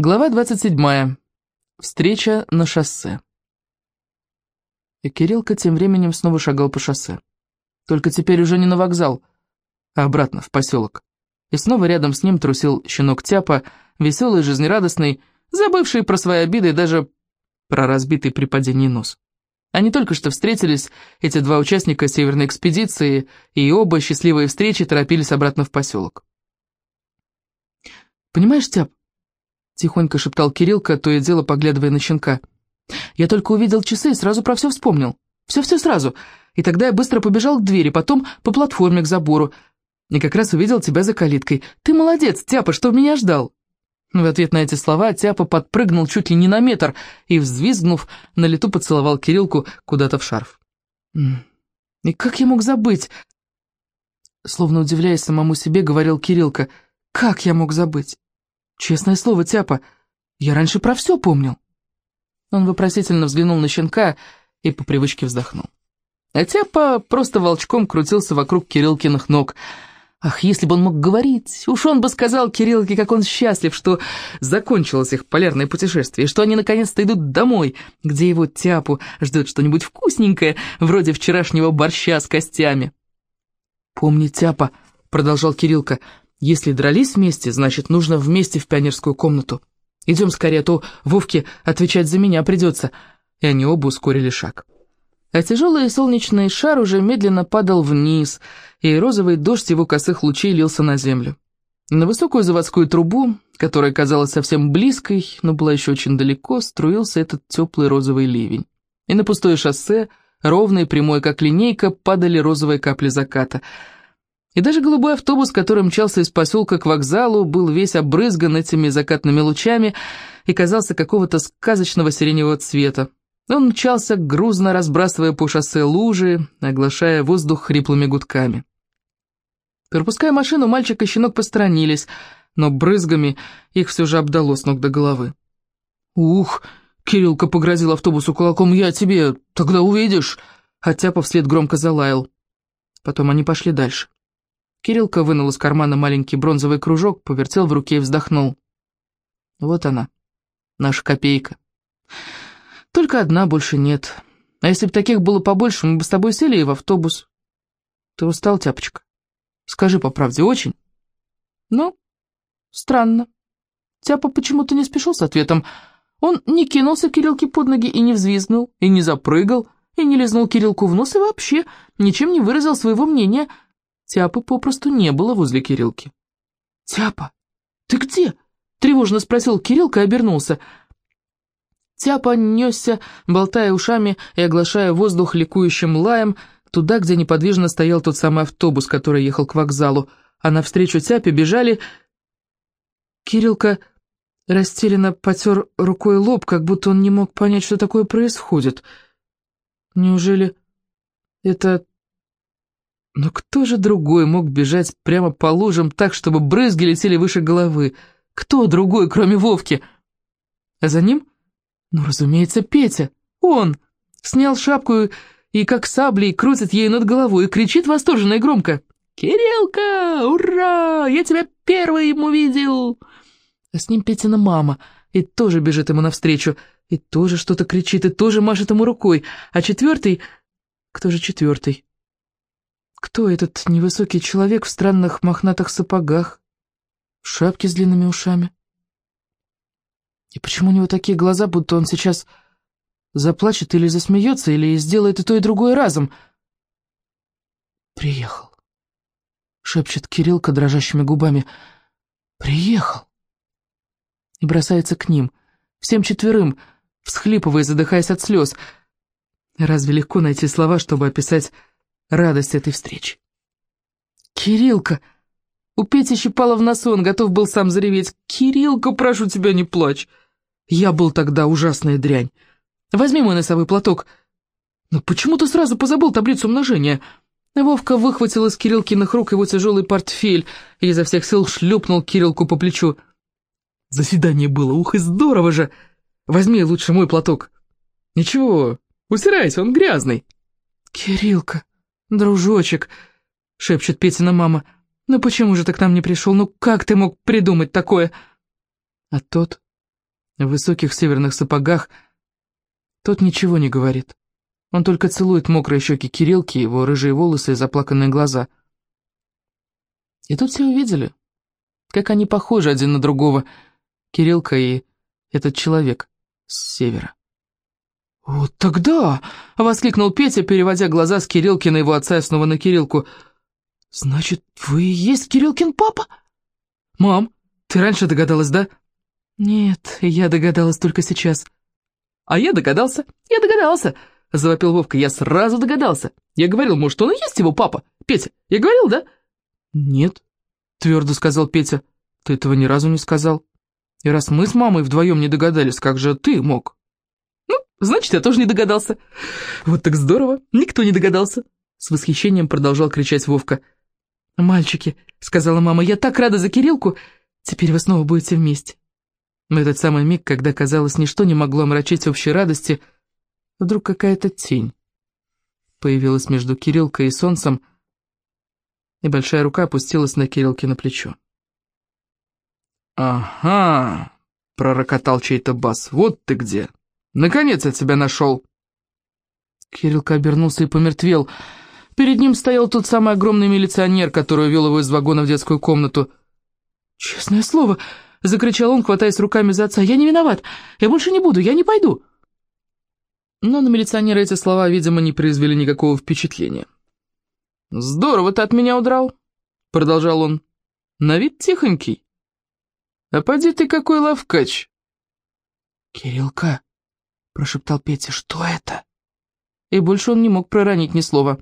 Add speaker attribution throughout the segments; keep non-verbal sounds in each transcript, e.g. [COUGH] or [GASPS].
Speaker 1: Глава 27. Встреча на шоссе. И Кириллка тем временем снова шагал по шоссе. Только теперь уже не на вокзал, а обратно, в поселок. И снова рядом с ним трусил щенок Тяпа, веселый, жизнерадостный, забывший про свои обиды и даже про разбитый при падении нос. Они только что встретились, эти два участника северной экспедиции, и оба счастливые встречи торопились обратно в поселок. «Понимаешь, Тяп, Тихонько шептал Кириллка, то и дело поглядывая на щенка. «Я только увидел часы и сразу про все вспомнил. Все-все сразу. И тогда я быстро побежал к двери, потом по платформе к забору. И как раз увидел тебя за калиткой. Ты молодец, Тяпа, что меня ждал?» В ответ на эти слова Тяпа подпрыгнул чуть ли не на метр и, взвизгнув, на лету поцеловал Кириллку куда-то в шарф. «И как я мог забыть?» Словно удивляясь самому себе, говорил Кириллка. «Как я мог забыть?» Честное слово, Тяпа, я раньше про все помнил. Он вопросительно взглянул на щенка и по привычке вздохнул. А Тяпа просто волчком крутился вокруг Кириллкиных ног. Ах, если бы он мог говорить, уж он бы сказал Кириллке, как он счастлив, что закончилось их полярное путешествие, что они наконец-то идут домой, где его Тяпу ждет что-нибудь вкусненькое, вроде вчерашнего борща с костями. «Помни, Тяпа», — продолжал Кириллка, — если дрались вместе, значит, нужно вместе в пионерскую комнату. Идем скорее, а то Вовке отвечать за меня придется». И они оба ускорили шаг. А тяжелый солнечный шар уже медленно падал вниз, и розовый дождь его косых лучей лился на землю. На высокую заводскую трубу, которая казалась совсем близкой, но была еще очень далеко, струился этот теплый розовый ливень. И на пустое шоссе, ровное и прямое, как линейка, падали розовые капли заката — и даже голубой автобус, который мчался из поселка к вокзалу, был весь обрызган этими закатными лучами и казался какого-то сказочного сиреневого цвета. Он мчался, грузно разбрасывая по шоссе лужи, оглашая воздух хриплыми гудками. Пропуская машину, мальчик и щенок посторонились, но брызгами их все же обдало с ног до головы. «Ух!» — Кириллка погрозил автобусу кулаком. «Я тебе тогда увидишь!» Хотя повслед громко залаял. Потом они пошли дальше. Кириллка вынул из кармана маленький бронзовый кружок, повертел в руке и вздохнул. Вот она, наша копейка. Только одна, больше нет. А если бы таких было побольше, мы бы с тобой сели и в автобус. Ты устал, тяпочка? Скажи по правде, очень? Ну, странно. Тяпа почему-то не спешил с ответом. Он не кинулся Кириллке под ноги и не взвизгнул, и не запрыгал, и не лизнул Кириллку в нос, и вообще ничем не выразил своего мнения — Тяпы попросту не было возле Кириллки. «Тяпа, ты где?» — тревожно спросил Кириллка и обернулся. Тяпа несся, болтая ушами и оглашая воздух ликующим лаем, туда, где неподвижно стоял тот самый автобус, который ехал к вокзалу, а навстречу Тяпе бежали... Кириллка растерянно потер рукой лоб, как будто он не мог понять, что такое происходит. Неужели это но кто же другой мог бежать прямо по лужам так, чтобы брызги летели выше головы? Кто другой, кроме Вовки? А за ним? Ну, разумеется, Петя. Он снял шапку и, как саблей, крутит ей над головой и кричит восторженно и громко. «Кириллка, ура! Я тебя первым увидел!» А с ним Петина мама и тоже бежит ему навстречу, и тоже что-то кричит, и тоже машет ему рукой. А четвертый... Кто же четвертый? Кто этот невысокий человек в странных мохнатых сапогах, в шапке с длинными ушами? И почему у него такие глаза, будто он сейчас заплачет или засмеется, или сделает и то, и другое разом? «Приехал», — шепчет Кириллка дрожащими губами. «Приехал». И бросается к ним, всем четверым, всхлипывая, задыхаясь от слез. Разве легко найти слова, чтобы описать радость этой встречи. «Кириллка!» У Пети щипало в носу, он готов был сам зареветь. «Кириллка, прошу тебя, не плачь! Я был тогда ужасная дрянь. Возьми мой носовой платок. Но почему ты сразу позабыл таблицу умножения?» Вовка выхватил из Кириллкиных рук его тяжелый портфель и изо всех сил шлепнул Кириллку по плечу. «Заседание было, ух, и здорово же! Возьми лучше мой платок!» «Ничего, усирайся, он грязный!» «Кириллка!» «Дружочек», — шепчет Петина мама, — «ну почему же ты к нам не пришел? Ну как ты мог придумать такое?» А тот в высоких северных сапогах. Тот ничего не говорит. Он только целует мокрые щеки Кириллки, его рыжие волосы и заплаканные глаза. И тут все увидели, как они похожи один на другого, Кириллка и этот человек с севера. «Вот тогда!» — воскликнул Петя, переводя глаза с Кириллки на его отца и снова на Кириллку. «Значит, вы и есть Кириллкин папа?» «Мам, ты раньше догадалась, да?» «Нет, я догадалась только сейчас». «А я догадался, я догадался!» — завопил Вовка. «Я сразу догадался. Я говорил, может, он и есть его папа? Петя, я говорил, да?» «Нет», — твердо сказал Петя. «Ты этого ни разу не сказал. И раз мы с мамой вдвоем не догадались, как же ты мог?» Значит, я тоже не догадался. Вот так здорово, никто не догадался. С восхищением продолжал кричать Вовка. «Мальчики», — сказала мама, — «я так рада за Кириллку. Теперь вы снова будете вместе». Но этот самый миг, когда, казалось, ничто не могло омрачить общей радости, вдруг какая-то тень появилась между Кириллкой и солнцем, и большая рука опустилась на Кириллке на плечо. «Ага», — пророкотал чей-то бас, — «вот ты где». Наконец я тебя нашел!» Кириллка обернулся и помертвел. Перед ним стоял тот самый огромный милиционер, который вел его из вагона в детскую комнату. «Честное слово!» — закричал он, хватаясь руками за отца. «Я не виноват! Я больше не буду! Я не пойду!» Но на милиционера эти слова, видимо, не произвели никакого впечатления. «Здорово ты от меня удрал!» — продолжал он. «На вид тихонький. А поди ты какой лавкач!» «Кириллка!» Прошептал Петя. «Что это?» И больше он не мог проронить ни слова.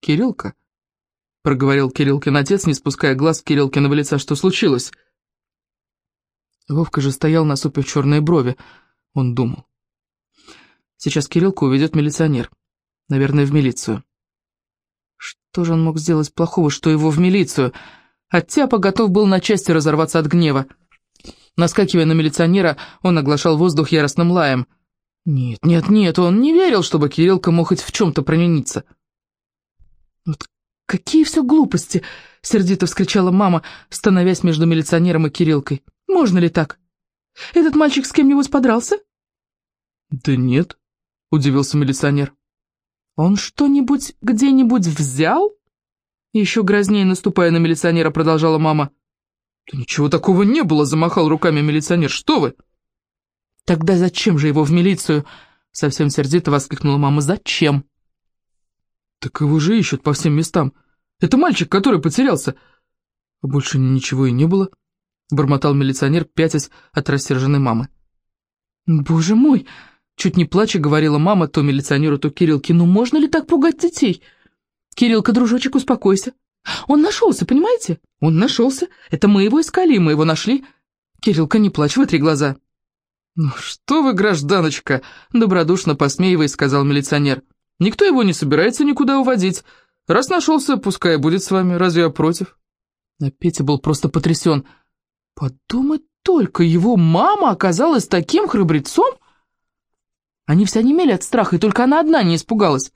Speaker 1: «Кириллка?» — проговорил Кириллкин отец, не спуская глаз Кириллкиного лица. «Что случилось?» Вовка же стоял, насупив черные брови. Он думал. «Сейчас Кириллку уведет милиционер. Наверное, в милицию». Что же он мог сделать плохого, что его в милицию? Оттяпа готов был на части разорваться от гнева. Наскакивая на милиционера, он оглашал воздух яростным лаем. Нет, нет, нет, он не верил, чтобы Кириллка мог хоть в чем-то промениться. «Вот какие все глупости!» — сердито вскричала мама, становясь между милиционером и Кириллкой. «Можно ли так? Этот мальчик с кем-нибудь подрался?» «Да нет», — удивился милиционер. «Он что-нибудь где-нибудь взял?» Еще грознее наступая на милиционера, продолжала мама. «Да ничего такого не было», — замахал руками милиционер. «Что вы?» «Тогда зачем же его в милицию?» — совсем сердито воскликнула мама. «Зачем?» «Так его же ищут по всем местам. Это мальчик, который потерялся». Больше ничего и не было, — бормотал милиционер, пятясь от рассерженной мамы. «Боже мой!» — чуть не плача говорила мама то милиционеру, то Кириллке. «Ну можно ли так пугать детей? Кириллка, дружочек, успокойся. Он нашелся, понимаете? Он нашелся. Это мы его искали, мы его нашли. Кириллка, не плачь, вытри глаза. «Ну что вы, гражданочка!» — добродушно посмеиваясь, сказал милиционер. «Никто его не собирается никуда уводить. Раз нашелся, пускай будет с вами. Разве я против?» А Петя был просто потрясен. «Подумать только, его мама оказалась таким храбрецом!» Они все онемели от страха, и только она одна не испугалась.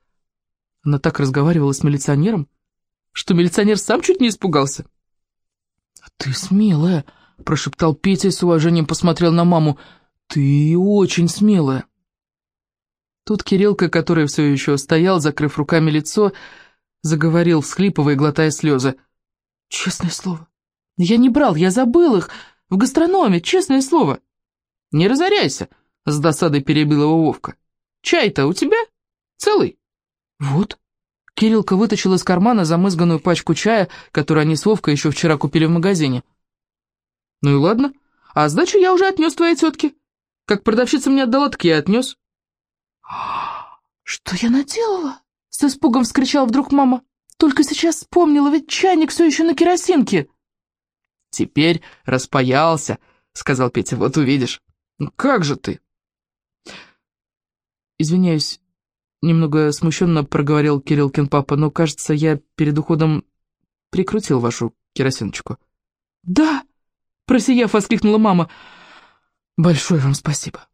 Speaker 1: Она так разговаривала с милиционером, что милиционер сам чуть не испугался. «А «Ты смелая», — прошептал Петя и с уважением посмотрел на маму. «Ты очень смелая». Тут Кириллка, который все еще стоял, закрыв руками лицо, заговорил, всхлипывая и глотая слезы. «Честное слово, я не брал, я забыл их в гастрономе, честное слово». «Не разоряйся», — с досадой перебил его Вовка. «Чай-то у тебя целый?» «Вот». Кириллка вытащил из кармана замызганную пачку чая, которую они с Вовкой еще вчера купили в магазине. «Ну и ладно. А сдачу я уже отнес твоей тетке. Как продавщица мне отдала, так я отнес». [GASPS] «Что я наделала?» — с испугом вскричала вдруг мама. «Только сейчас вспомнила, ведь чайник все еще на керосинке». «Теперь распаялся», — сказал Петя, — «вот увидишь». «Ну как же ты?» «Извиняюсь, Немного смущенно проговорил Кириллкин папа, но, кажется, я перед уходом прикрутил вашу керосиночку. «Да!» — просияв, воскликнула мама. «Большое вам спасибо!»